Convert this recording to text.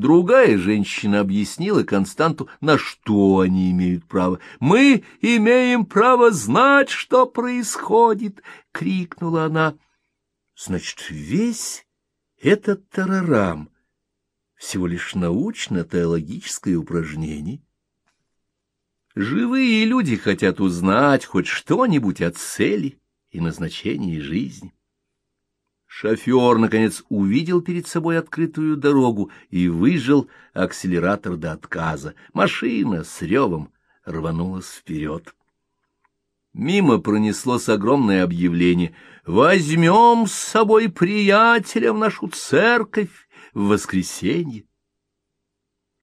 Другая женщина объяснила Константу, на что они имеют право. «Мы имеем право знать, что происходит!» — крикнула она. «Значит, весь этот тарарам всего лишь научно-теологическое упражнение?» Живые люди хотят узнать хоть что-нибудь о цели и назначении жизни. Шофер, наконец, увидел перед собой открытую дорогу и выжил акселератор до отказа. Машина с ревом рванулась вперед. Мимо пронеслось огромное объявление «Возьмем с собой приятеля в нашу церковь в воскресенье».